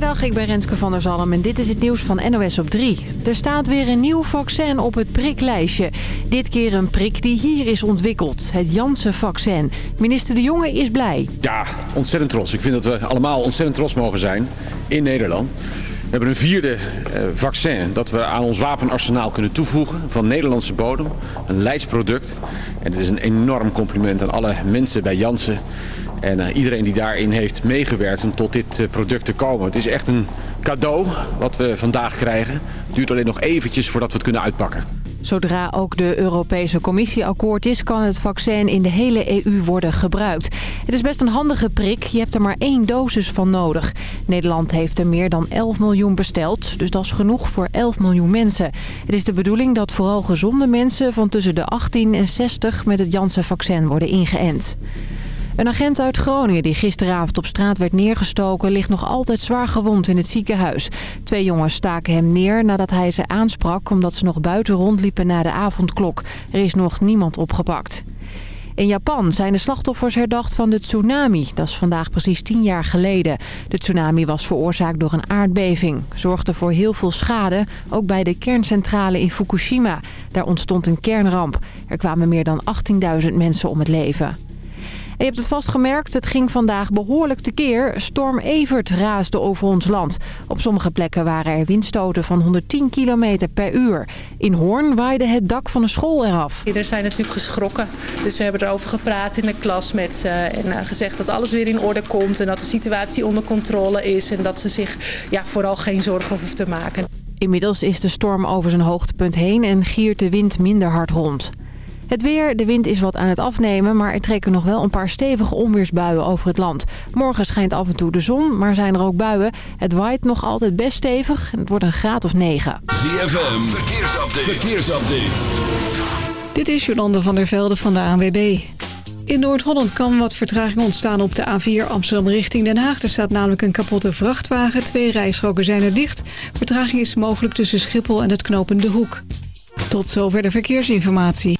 Goedemiddag, ik ben Renske van der Zalm en dit is het nieuws van NOS op 3. Er staat weer een nieuw vaccin op het priklijstje. Dit keer een prik die hier is ontwikkeld, het Janssen-vaccin. Minister De Jonge is blij. Ja, ontzettend trots. Ik vind dat we allemaal ontzettend trots mogen zijn in Nederland. We hebben een vierde eh, vaccin dat we aan ons wapenarsenaal kunnen toevoegen van Nederlandse bodem. Een leidsproduct. En het is een enorm compliment aan alle mensen bij Janssen en eh, iedereen die daarin heeft meegewerkt om tot dit eh, product te komen. Het is echt een cadeau wat we vandaag krijgen. Het duurt alleen nog eventjes voordat we het kunnen uitpakken. Zodra ook de Europese Commissie akkoord is... kan het vaccin in de hele EU worden gebruikt. Het is best een handige prik. Je hebt er maar één dosis van nodig. Nederland heeft er meer dan 11 miljoen besteld. Dus dat is genoeg voor 11 miljoen mensen. Het is de bedoeling dat vooral gezonde mensen... van tussen de 18 en 60 met het Janssen-vaccin worden ingeënt. Een agent uit Groningen die gisteravond op straat werd neergestoken... ligt nog altijd zwaar gewond in het ziekenhuis. Twee jongens staken hem neer nadat hij ze aansprak... omdat ze nog buiten rondliepen na de avondklok. Er is nog niemand opgepakt. In Japan zijn de slachtoffers herdacht van de tsunami. Dat is vandaag precies tien jaar geleden. De tsunami was veroorzaakt door een aardbeving. Zorgde voor heel veel schade, ook bij de kerncentrale in Fukushima. Daar ontstond een kernramp. Er kwamen meer dan 18.000 mensen om het leven je hebt het vast gemerkt, het ging vandaag behoorlijk tekeer. Storm Evert raasde over ons land. Op sommige plekken waren er windstoten van 110 km per uur. In Hoorn waaide het dak van een school eraf. Iedereen zijn natuurlijk geschrokken. Dus we hebben erover gepraat in de klas met ze. En eh, gezegd dat alles weer in orde komt. En dat de situatie onder controle is. En dat ze zich ja, vooral geen zorgen hoeven te maken. Inmiddels is de storm over zijn hoogtepunt heen en giert de wind minder hard rond. Het weer, de wind is wat aan het afnemen, maar er trekken nog wel een paar stevige onweersbuien over het land. Morgen schijnt af en toe de zon, maar zijn er ook buien. Het waait nog altijd best stevig en het wordt een graad of 9. ZFM, verkeersupdate. verkeersupdate. Dit is Jolande van der Velde van de ANWB. In Noord-Holland kan wat vertraging ontstaan op de A4 Amsterdam richting Den Haag. Er staat namelijk een kapotte vrachtwagen. Twee rijstroken zijn er dicht. Vertraging is mogelijk tussen Schiphol en het knopende Hoek. Tot zover de verkeersinformatie.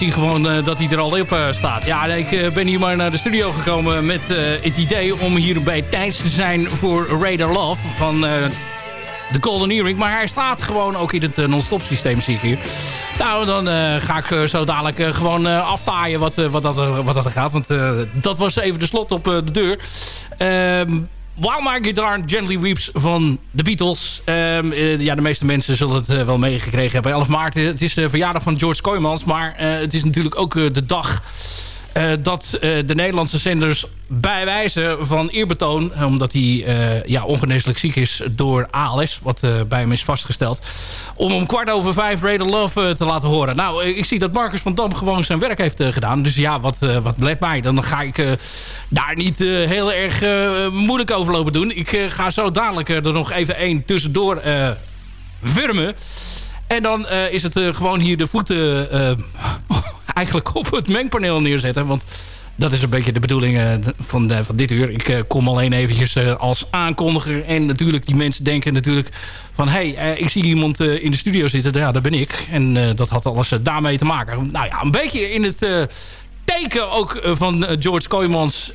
Zie gewoon uh, dat hij er al op uh, staat. Ja, ik uh, ben hier maar naar de studio gekomen met het idee om hier bij te zijn voor Radar Love van de Golden Earring. Maar hij staat gewoon ook in het non-stop systeem, zie ik hier. Nou, dan ga ik zo dadelijk gewoon aftaaien wat, wat, dat, wat dat gaat. Want dat was even de slot op de deur. Ehm While My Guitar Gently Weeps van de Beatles. Um, ja, de meeste mensen zullen het uh, wel meegekregen hebben. 11 maart, het is de verjaardag van George Kooijmans. Maar het is natuurlijk ook de dag uh, dat uh, de Nederlandse zenders bij wijze van eerbetoon... omdat hij uh, ja, ongeneeslijk ziek is door ALS... wat bij hem is vastgesteld... om om kwart over vijf Radar Love te laten horen. Nou, ik zie dat Marcus van Dam gewoon zijn werk heeft gedaan. Dus ja, wat, wat let mij. Dan ga ik daar niet heel erg moeilijk over lopen doen. Ik ga zo dadelijk er nog even één tussendoor wurmen... En dan is het gewoon hier de voeten eigenlijk op het mengpaneel neerzetten. Want dat is een beetje de bedoeling van, de, van dit uur. Ik kom alleen eventjes als aankondiger. En natuurlijk, die mensen denken natuurlijk van... hé, hey, ik zie iemand in de studio zitten. Ja, dat ben ik. En dat had alles daarmee te maken. Nou ja, een beetje in het teken ook van George Kooijmans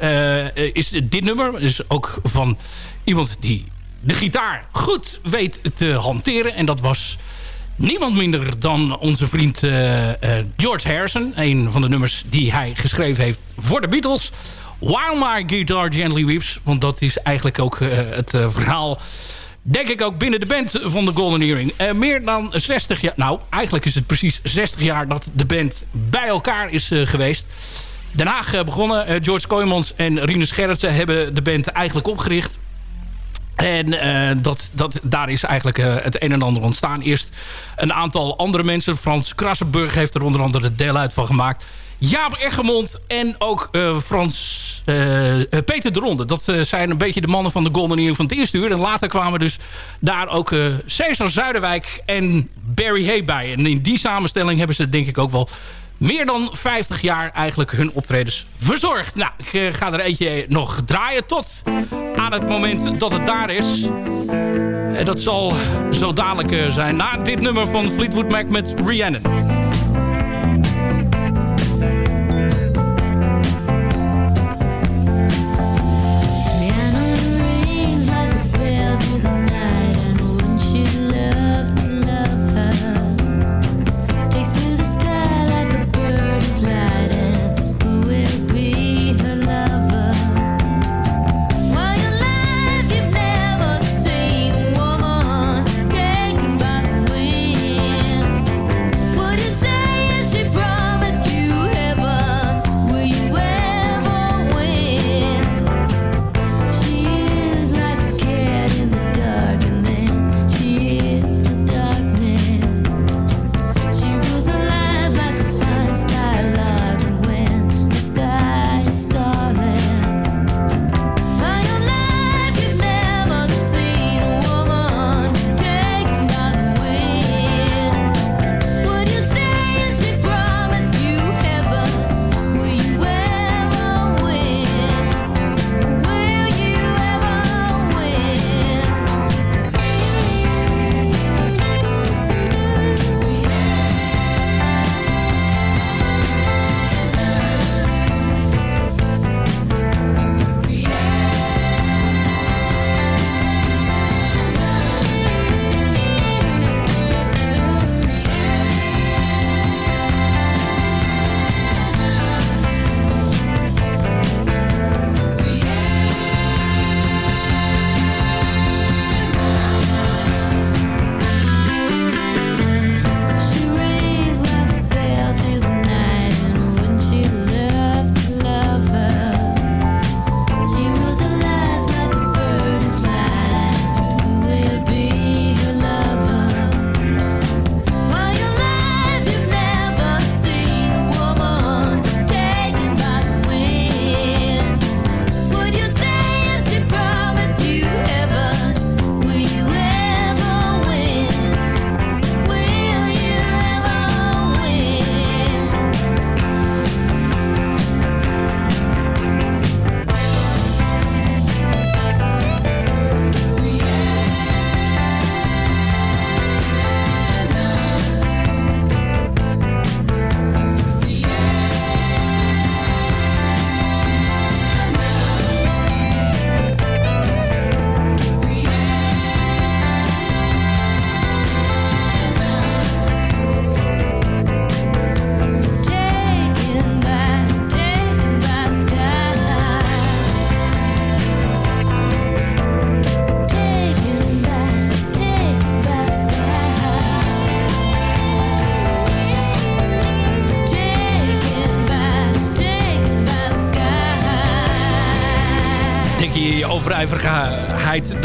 is dit nummer. is ook van iemand die de gitaar goed weet te hanteren. En dat was niemand minder dan onze vriend uh, uh, George Harrison. Een van de nummers die hij geschreven heeft voor de Beatles. While My Guitar Gently Weeps. Want dat is eigenlijk ook uh, het verhaal... Denk ik ook binnen de band van de Golden Earring. meer dan 60 jaar... Nou, eigenlijk is het precies 60 jaar dat de band bij elkaar is geweest. Haag begonnen. George Kooijmans en Rinus Gerritsen hebben de band eigenlijk opgericht. En uh, dat, dat, daar is eigenlijk uh, het een en ander ontstaan. Eerst een aantal andere mensen. Frans Krassenburg heeft er onder andere deel uit van gemaakt. Jaap Eggermond en ook uh, Frans, Peter de Ronde. Dat zijn een beetje de mannen van de Golden Earring van het eerste uur. En later kwamen dus daar ook Cesar Zuiderwijk en Barry Hay bij. En in die samenstelling hebben ze denk ik ook wel meer dan 50 jaar eigenlijk hun optredens verzorgd. Nou, ik ga er eentje nog draaien tot aan het moment dat het daar is. En dat zal zo dadelijk zijn na dit nummer van Fleetwood Mac met Rhiannon.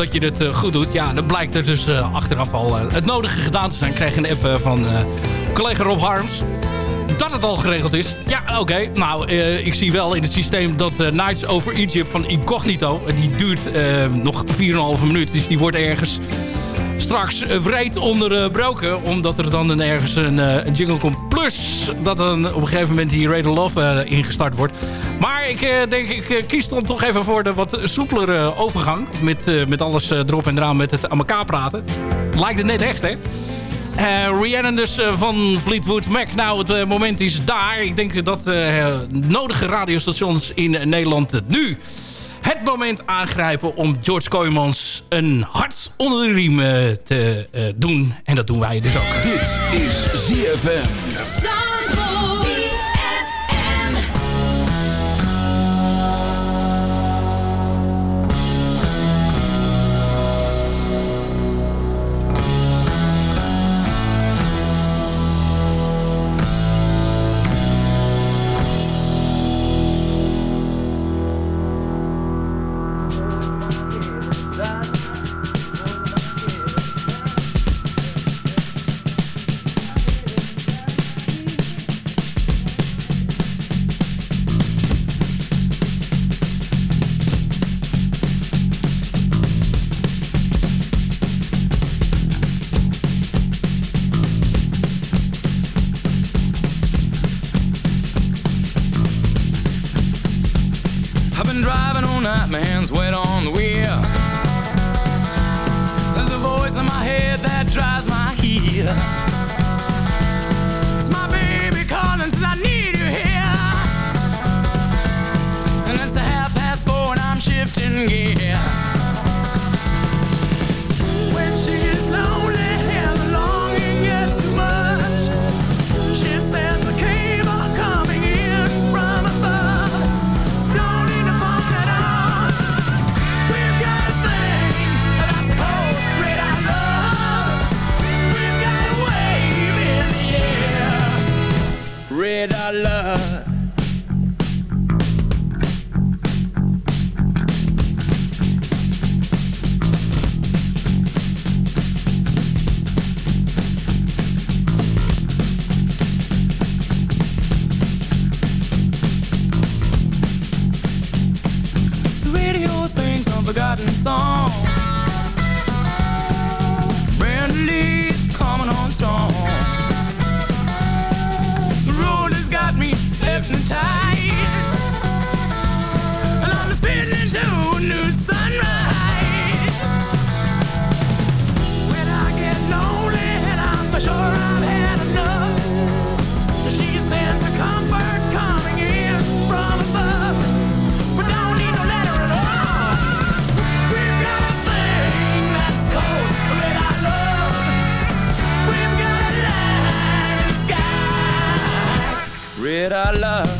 Dat je het eh, goed doet. Ja, dan blijkt er dus uh, achteraf al uh, het nodige gedaan te zijn. Ik kreeg een app van collega Rob Harms. Dat het al geregeld is. Ja, oké. Nou, ik zie wel in het systeem dat Nights Over Egypt van Incognito... die duurt nog 4,5 minuut. Dus die wordt ergens straks wreed onderbroken. Omdat er dan ergens een, jingle komt. Plus dat dan op een gegeven moment die Radar Love ingestart wordt. Maar ik uh, denk, ik uh, kies dan toch even voor de wat soepelere overgang. Met, met alles erop en eraan met het aan elkaar praten. Lijkt het net echt, hè? Uh, dus van Fleetwood Mac. Nou, het moment is daar. Ik denk dat nodige radiostations in Nederland nu het moment aangrijpen om George Kooijmans een hart onder de riem te doen. En dat doen wij dus ook. Dit is ZFM. that I love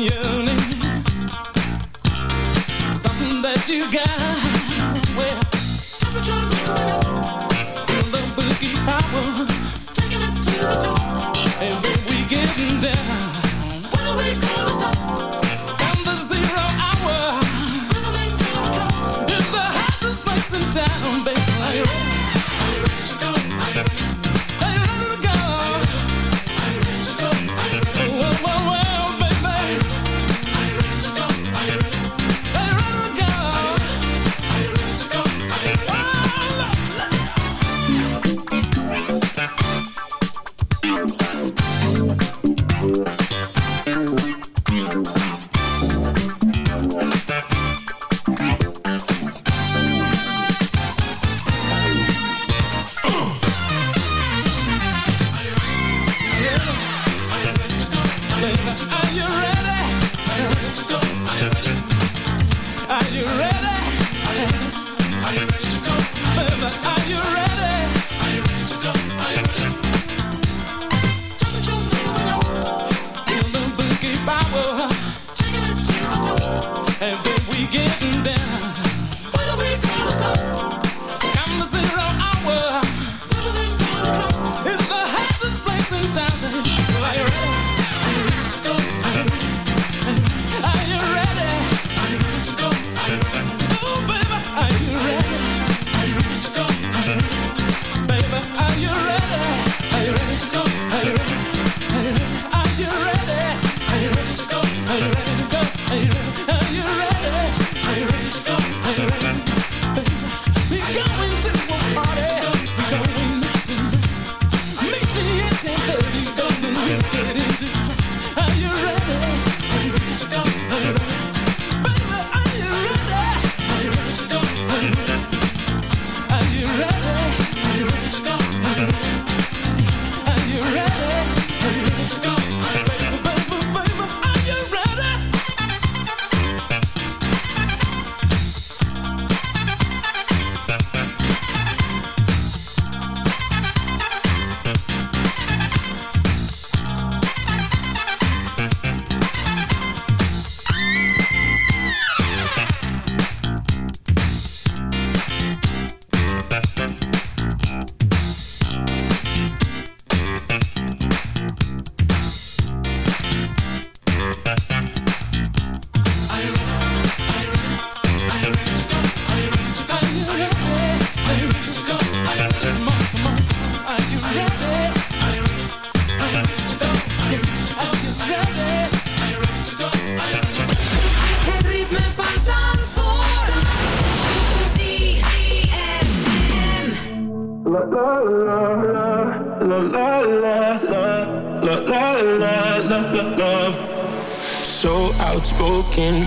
you.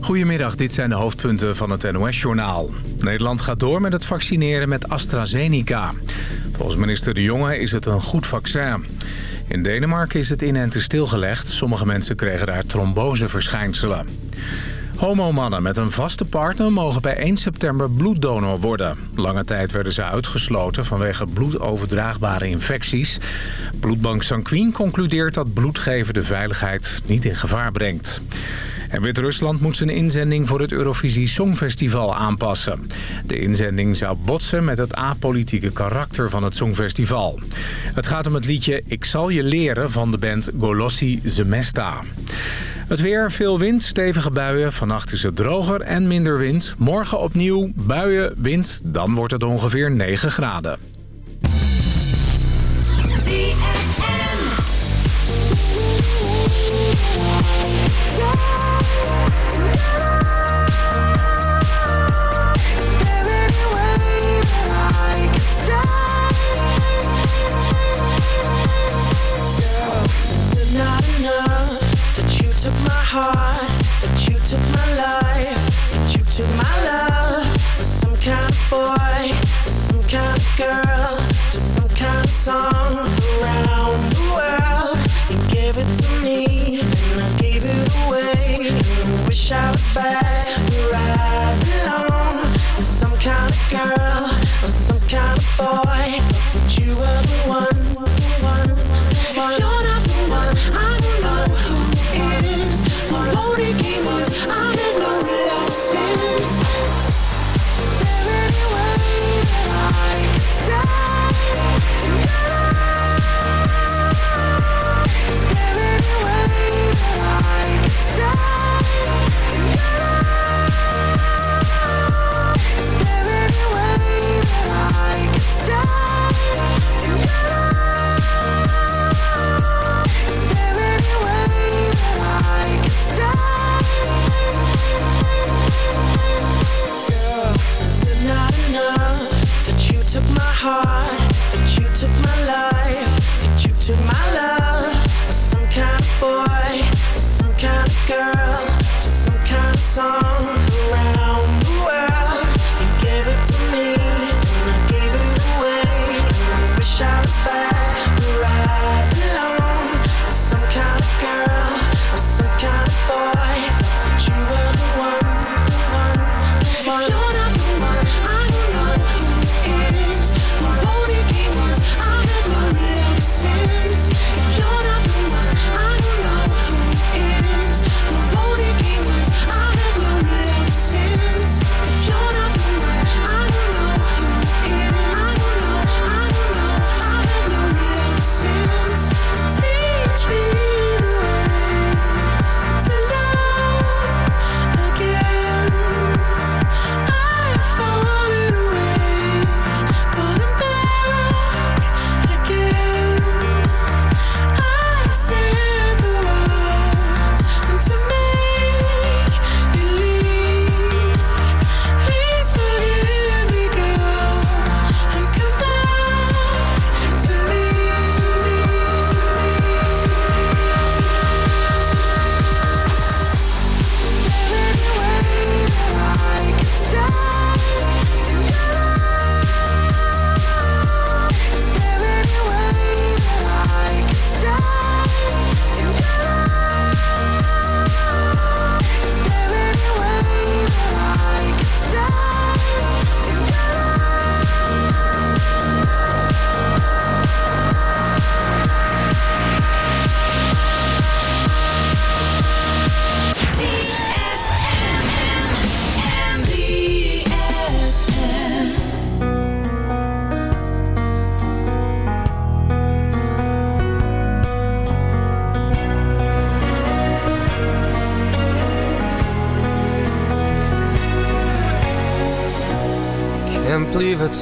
Goedemiddag, dit zijn de hoofdpunten van het NOS-journaal. Nederland gaat door met het vaccineren met AstraZeneca. Volgens minister De Jonge is het een goed vaccin. In Denemarken is het inenten stilgelegd. Sommige mensen kregen daar tromboseverschijnselen. Homomannen met een vaste partner mogen bij 1 september bloeddonor worden. Lange tijd werden ze uitgesloten vanwege bloedoverdraagbare infecties. Bloedbank Sanquin concludeert dat bloedgeven de veiligheid niet in gevaar brengt. En Wit-Rusland moet zijn inzending voor het Eurovisie Songfestival aanpassen. De inzending zou botsen met het apolitieke karakter van het Songfestival. Het gaat om het liedje Ik zal je leren van de band Golossi Zemesta. Het weer, veel wind, stevige buien. Vannacht is het droger en minder wind. Morgen opnieuw buien, wind. Dan wordt het ongeveer 9 graden. Heart, that you took my life, that you took my love? Some kind of boy, some kind of girl, to some kind of song around the world. You gave it to me, and I gave it away. And I wish I was back where I belong. Some kind of girl, or some kind of boy,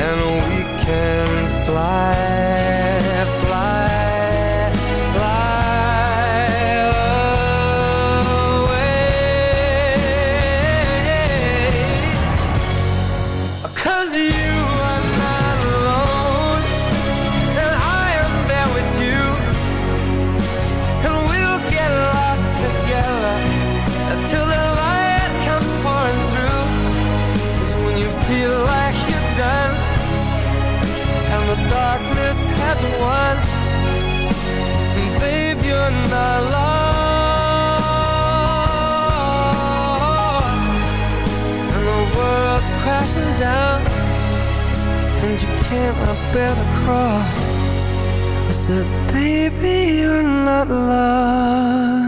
and we can fly, down, and you can't bear the cross. I said, baby, you're not lost.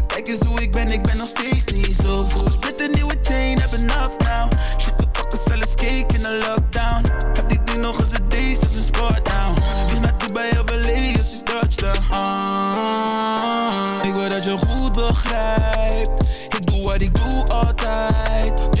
Ik ben, ik ben nog steeds niet zo goed. Split een nieuwe chain, heb enough now. Shit, we pakken zelfs cake in de lockdown. Heb dit ding nog eens een deze als een sport now. Dus naar Dubai of LA als ik touchdown. Ah, ik wil dat je goed begrijpt. Ik doe wat ik doe altijd.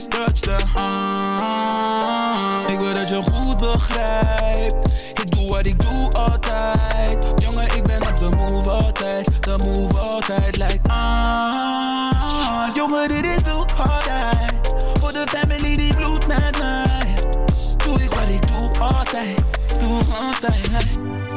Als ik wil dat je goed begrijpt. Ik doe wat ik doe altijd. Jongen, ik ben op de move altijd. De move altijd, like ah. Jongen, dit is doe altijd. Voor de family die bloedt met mij. Doe ik wat ik doe altijd. Doe altijd, like.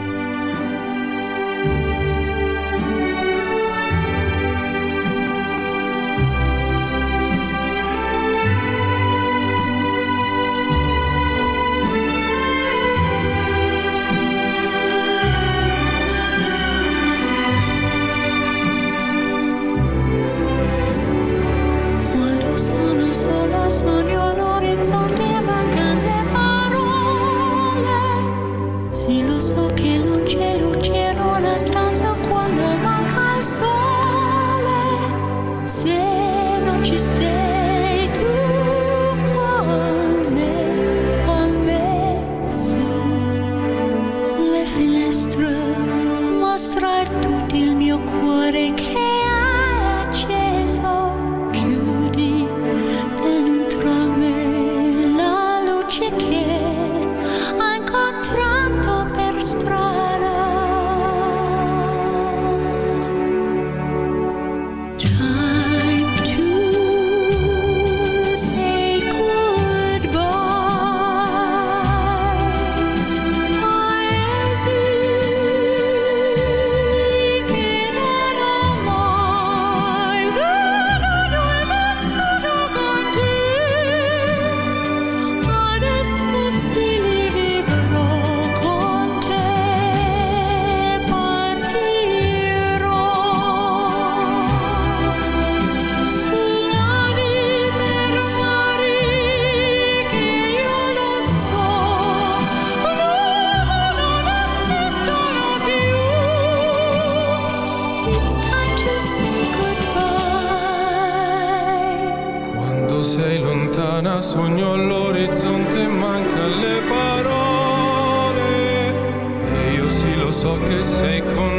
Sì lo so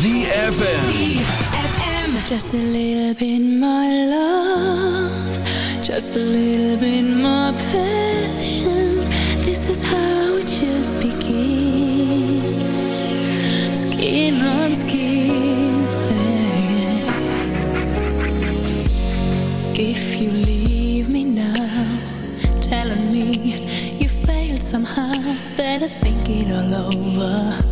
ZFM. Just a little bit more love, just a little bit more passion. This is how it should begin. Skin on skin. If you leave me now, telling me you failed somehow, better think it all over.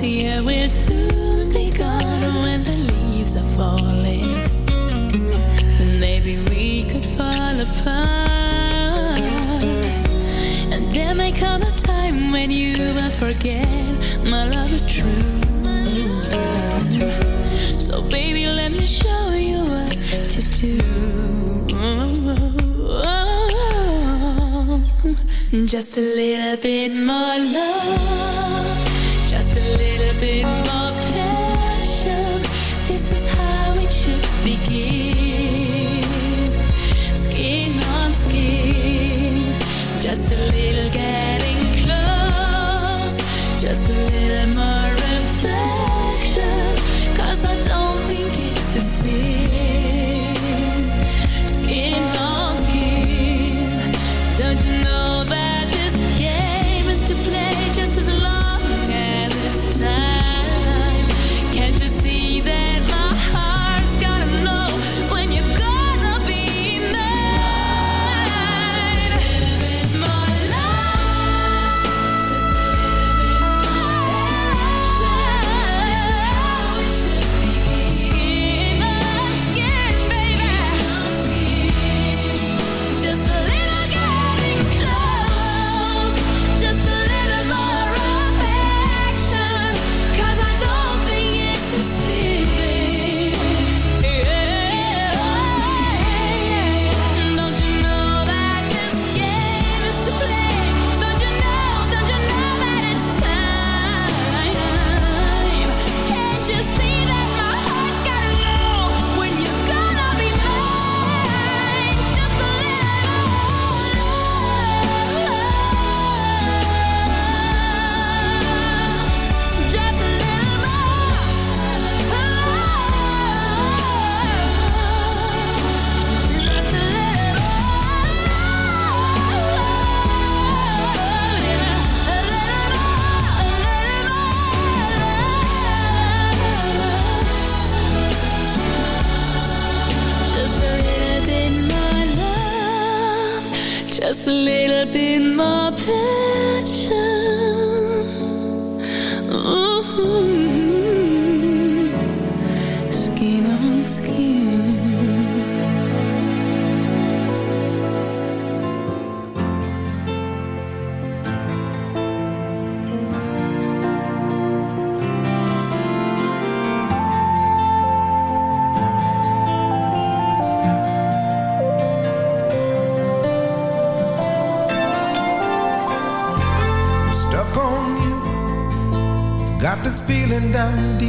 will soon be gone when the leaves are falling maybe we could fall apart. And there may come a time when you will forget my love is true. So baby, let me show you what to do. Just a little bit more love, just a little bit more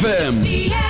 ZFM.